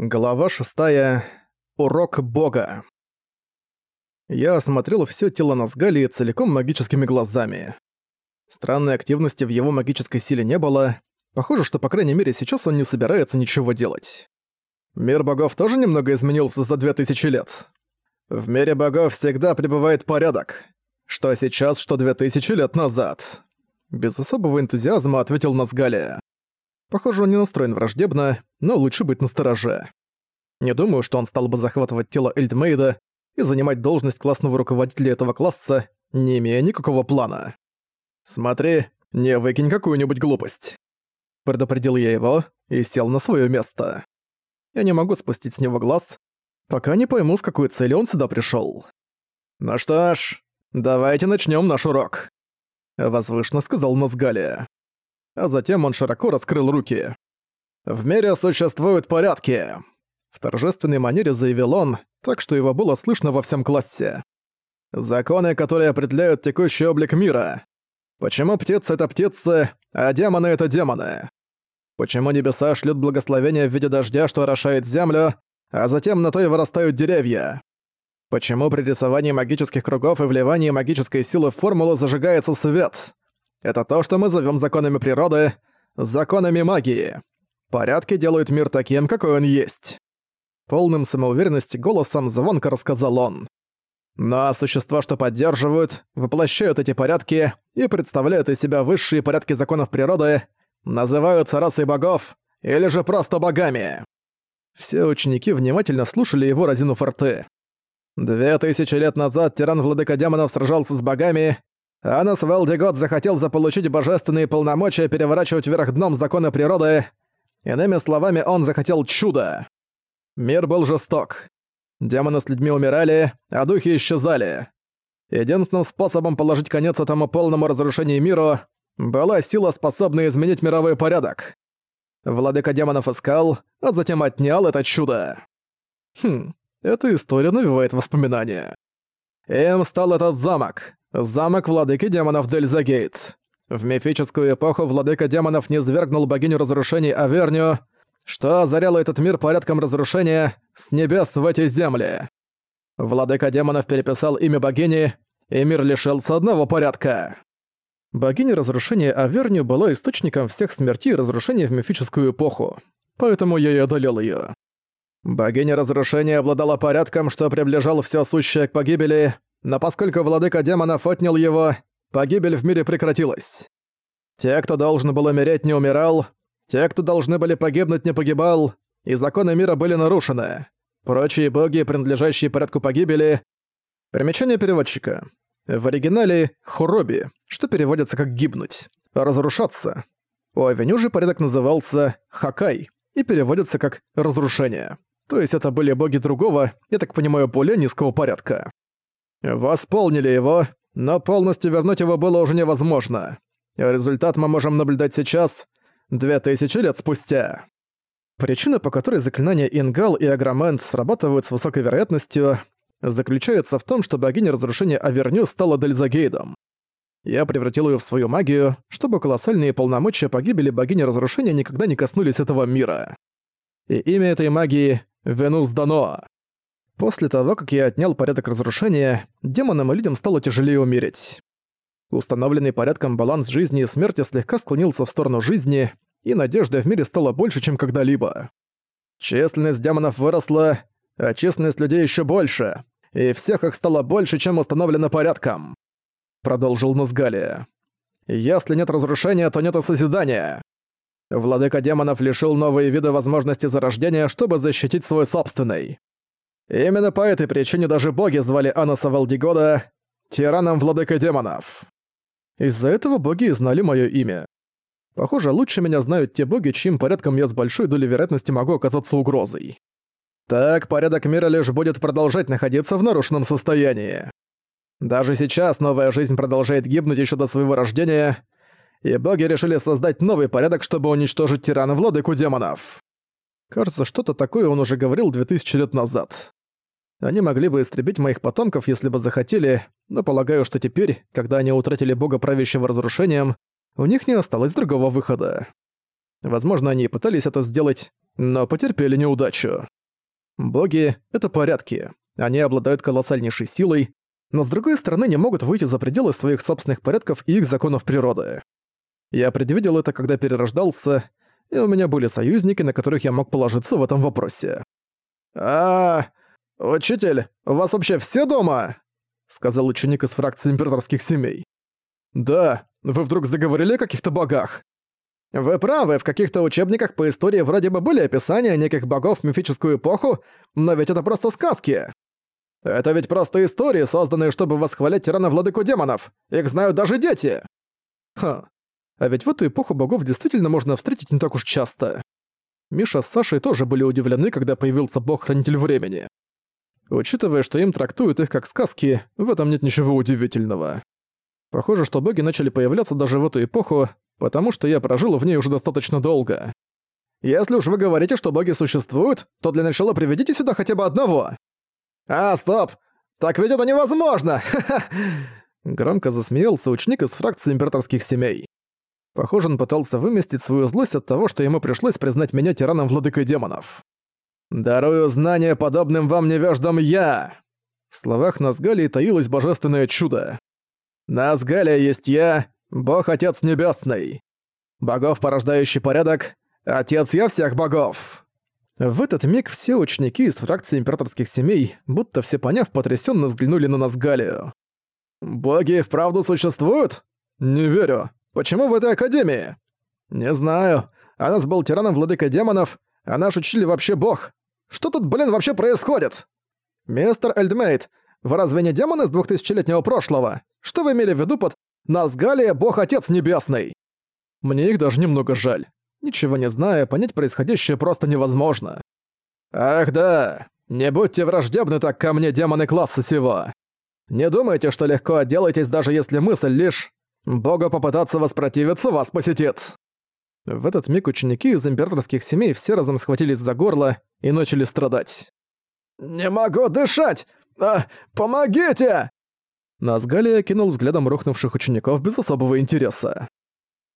Глава шестая. Урок Бога. Я осмотрел все тело Назгали целиком магическими глазами. Странной активности в его магической силе не было. Похоже, что по крайней мере сейчас он не собирается ничего делать. Мир богов тоже немного изменился за две тысячи лет. В мире богов всегда пребывает порядок. Что сейчас, что две тысячи лет назад. Без особого энтузиазма ответил Назгалия. Похоже, он не настроен враждебно, но лучше быть настороже. Не думаю, что он стал бы захватывать тело Эльдмейда и занимать должность классного руководителя этого класса, не имея никакого плана. «Смотри, не выкинь какую-нибудь глупость». Предупредил я его и сел на свое место. Я не могу спустить с него глаз, пока не пойму, с какой целью он сюда пришел. «Ну что ж, давайте начнем наш урок», — возвышенно сказал Назгалия а затем он широко раскрыл руки. «В мире существуют порядки!» В торжественной манере заявил он, так что его было слышно во всем классе. «Законы, которые определяют текущий облик мира. Почему птицы — это птицы, а демоны — это демоны? Почему небеса шлют благословения в виде дождя, что орошает землю, а затем на то и вырастают деревья? Почему при рисовании магических кругов и вливании магической силы в формулу зажигается свет? Это то, что мы зовем законами природы, законами магии. Порядки делают мир таким, какой он есть. Полным самоуверенности голосом звонко рассказал он. Но существа, что поддерживают, воплощают эти порядки и представляют из себя высшие порядки законов природы, называются расой богов или же просто богами. Все ученики внимательно слушали его разинув рты. Две тысячи лет назад тиран-владыка демонов сражался с богами, Анас Велдигот захотел заполучить божественные полномочия переворачивать вверх дном законы природы. Иными словами, он захотел чуда. Мир был жесток. Демоны с людьми умирали, а духи исчезали. Единственным способом положить конец этому полному разрушению миру была сила, способная изменить мировой порядок. Владыка демонов искал, а затем отнял это чудо. Хм, эта история навевает воспоминания. Им стал этот замок. Замок владыки демонов Дельзагейт. В мифическую эпоху владыка демонов не свергнул богиню разрушений Авернию, что озаряло этот мир порядком разрушения с небес в эти земли. Владыка демонов переписал имя богини, и мир лишился одного порядка. Богиня разрушения Авернию была источником всех смертей и разрушений в мифическую эпоху, поэтому я и одолел её. Богиня разрушения обладала порядком, что приближал все сущее к погибели, но поскольку владыка демонов отнял его, погибель в мире прекратилась. Те, кто должен был умереть, не умирал, те, кто должны были погибнуть, не погибал, и законы мира были нарушены. Прочие боги, принадлежащие порядку погибели... Примечание переводчика. В оригинале «хуроби», что переводится как «гибнуть», «разрушаться». У Авеню же порядок назывался «хакай» и переводится как «разрушение». То есть это были боги другого, я так понимаю, более низкого порядка. Восполнили его, но полностью вернуть его было уже невозможно. Результат мы можем наблюдать сейчас, две тысячи лет спустя. Причина, по которой заклинания Ингал и Агромент срабатывают с высокой вероятностью, заключается в том, что богиня разрушения Аверню стала Дельзагейдом. Я превратил ее в свою магию, чтобы колоссальные полномочия погибели богини разрушения никогда не коснулись этого мира. И имя этой магии — Венус Дано. После того, как я отнял порядок разрушения, демонам и людям стало тяжелее умереть. Установленный порядком баланс жизни и смерти слегка склонился в сторону жизни, и надежды в мире стало больше, чем когда-либо. Численность демонов выросла, а численность людей еще больше, и всех их стало больше, чем установлено порядком. Продолжил Назгалия. Если нет разрушения, то нет и созидания. Владыка демонов лишил новые виды возможности зарождения, чтобы защитить свой собственный. Именно по этой причине даже боги звали Анаса Валдигода тираном владыкой демонов. Из-за этого боги знали мое имя. Похоже, лучше меня знают те боги, чьим порядком я с большой долей вероятности могу оказаться угрозой. Так порядок мира лишь будет продолжать находиться в нарушенном состоянии. Даже сейчас новая жизнь продолжает гибнуть еще до своего рождения, и боги решили создать новый порядок, чтобы уничтожить тирана владыку демонов. Кажется, что-то такое он уже говорил 2000 лет назад. Они могли бы истребить моих потомков, если бы захотели, но полагаю, что теперь, когда они утратили бога правящего разрушением, у них не осталось другого выхода. Возможно, они и пытались это сделать, но потерпели неудачу. Боги — это порядки. Они обладают колоссальнейшей силой, но с другой стороны не могут выйти за пределы своих собственных порядков и их законов природы. Я предвидел это, когда перерождался, и у меня были союзники, на которых я мог положиться в этом вопросе. «А, учитель, у вас вообще все дома?» — сказал ученик из фракции императорских семей. «Да, вы вдруг заговорили о каких-то богах?» «Вы правы, в каких-то учебниках по истории вроде бы были описания неких богов в мифическую эпоху, но ведь это просто сказки. Это ведь просто истории, созданные, чтобы восхвалять тирана-владыку демонов. Их знают даже дети!» Ха, а ведь в эту эпоху богов действительно можно встретить не так уж часто. Миша с Сашей тоже были удивлены, когда появился бог-хранитель времени. Учитывая, что им трактуют их как сказки, в этом нет ничего удивительного. Похоже, что боги начали появляться даже в эту эпоху, потому что я прожил в ней уже достаточно долго. Если уж вы говорите, что боги существуют, то для начала приведите сюда хотя бы одного. А, стоп! Так ведь это невозможно! Громко засмеялся ученик из фракции императорских семей. Похоже, он пытался выместить свою злость от того, что ему пришлось признать меня тираном-владыкой демонов. «Дарую знания подобным вам невеждам я!» В словах Назгалии таилось божественное чудо. «Назгалия есть я, Бог-Отец Небесный. Богов, порождающий порядок, Отец я всех богов!» В этот миг все ученики из фракции императорских семей, будто все поняв, потрясенно взглянули на Назгалию. «Боги вправду существуют? Не верю. Почему в этой академии? Не знаю. А нас был тираном владыка демонов, а наш учитель вообще бог. Что тут, блин, вообще происходит? Мистер Эльдмейт, вы разве не демон из двухтысячелетнего прошлого? Что вы имели в виду под «Назгалия, бог-отец небесный»? Мне их даже немного жаль. Ничего не зная, понять происходящее просто невозможно. Ах да, не будьте враждебны так ко мне, демоны класса сего. Не думайте, что легко отделаетесь, даже если мысль лишь Бога попытаться воспротивиться вас посетит!» В этот миг ученики из императорских семей все разом схватились за горло и начали страдать. «Не могу дышать! А, помогите!» Назгалия кинул взглядом рухнувших учеников без особого интереса.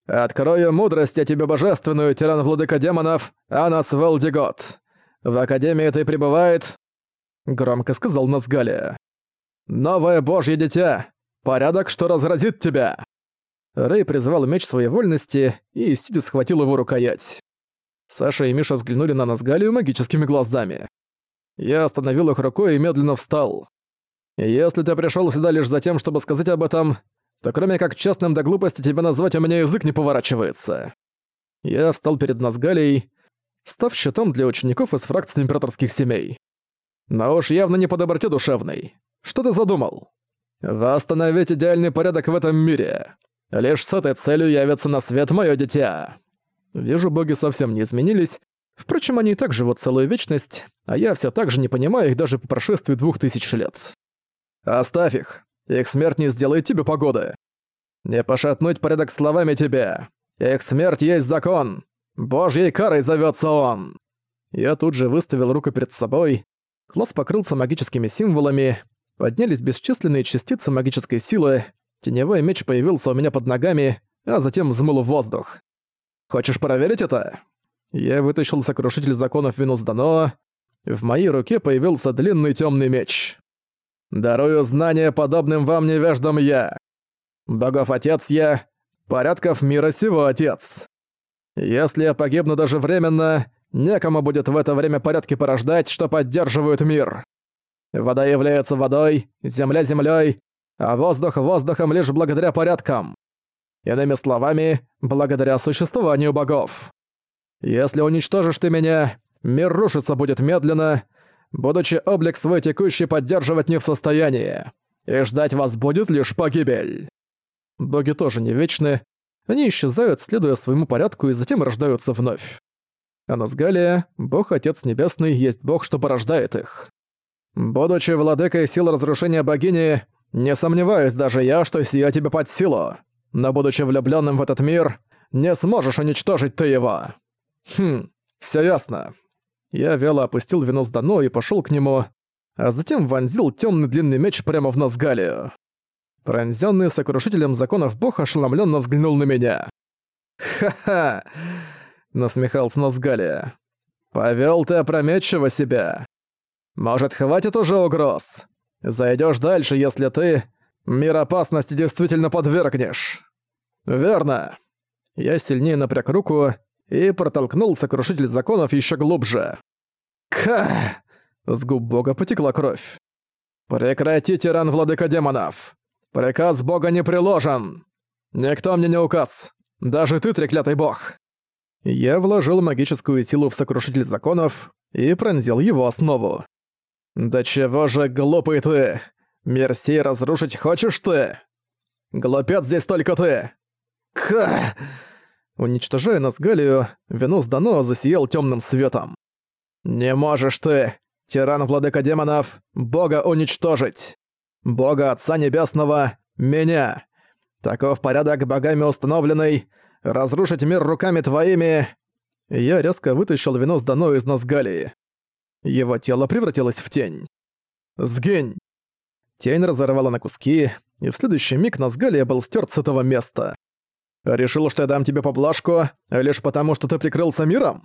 «Открою мудрость я тебе божественную, тиран-владыка демонов, Анас Велдигот. В Академии ты пребывает...» Громко сказал Назгалия. «Новое божье дитя! Порядок, что разразит тебя!» Рэй призвал меч своей вольности и сидя схватил его рукоять. Саша и Миша взглянули на Назгалию магическими глазами. Я остановил их рукой и медленно встал. «Если ты пришёл сюда лишь за тем, чтобы сказать об этом, то кроме как честным до глупости тебя назвать у меня язык не поворачивается». Я встал перед Назгалией, став щитом для учеников из фракции императорских семей. Но уж явно не по доброте душевной. Что ты задумал? Восстановить идеальный порядок в этом мире. Лишь с этой целью явится на свет мое дитя. Вижу, боги совсем не изменились. Впрочем, они и так живут целую вечность, а я все так же не понимаю их даже по прошествии двух тысяч лет. Оставь их. Их смерть не сделает тебе погоды. Не пошатнуть порядок словами тебе. Их смерть есть закон. Божьей карой зовется он. Я тут же выставил руку перед собой. Класс покрылся магическими символами. Поднялись бесчисленные частицы магической силы. Теневой меч появился у меня под ногами, а затем взмыл в воздух. «Хочешь проверить это?» Я вытащил сокрушитель законов Винус Дано. В моей руке появился длинный темный меч. «Дарую знания подобным вам невеждам я. Богов отец я, порядков мира сего отец. Если я погибну даже временно, некому будет в это время порядки порождать, что поддерживают мир. Вода является водой, земля землей, а воздух воздухом лишь благодаря порядкам. Иными словами, благодаря существованию богов. Если уничтожишь ты меня, мир рушиться будет медленно, будучи облик свой текущий поддерживать не в состоянии, и ждать вас будет лишь погибель. Боги тоже не вечны, они исчезают, следуя своему порядку, и затем рождаются вновь. А Назгалия, бог-отец небесный, есть бог, что порождает их. Будучи владыкой сил разрушения богини, не сомневаюсь даже я, что сия тебе под силу. Но будучи влюбленным в этот мир, не сможешь уничтожить ты его. Хм, все ясно. Я вяло опустил вино с Дано и пошел к нему, а затем вонзил темный длинный меч прямо в нос Галию. Пронзённый сокрушителем законов бог ошеломленно взглянул на меня. «Ха-ха!» — насмехался Носгалия. Повел ты опрометчиво себя. Может, хватит уже угроз? Зайдешь дальше, если ты мир опасности действительно подвергнешь. Верно. Я сильнее напряг руку и протолкнул сокрушитель законов еще глубже. Ка! С губ бога потекла кровь. «Прекрати, тиран владыка демонов! Приказ бога не приложен! Никто мне не указ! Даже ты, треклятый бог!» Я вложил магическую силу в сокрушитель законов и пронзил его основу. «Да чего же глупый ты! Мир сей разрушить хочешь ты? Глупец здесь только ты!» «Ка!» Уничтожая Насгалию, Венус Дано засиял темным светом. «Не можешь ты, тиран-владыка демонов, бога уничтожить! Бога Отца Небесного, меня! Таков порядок богами установленный, разрушить мир руками твоими...» Я резко вытащил Венус Дано из Насгалии. Его тело превратилось в тень. «Сгинь!» Тень разорвала на куски, и в следующий миг Назгалия был стерт с этого места. «Решил, что я дам тебе поблажку, лишь потому, что ты прикрылся миром?»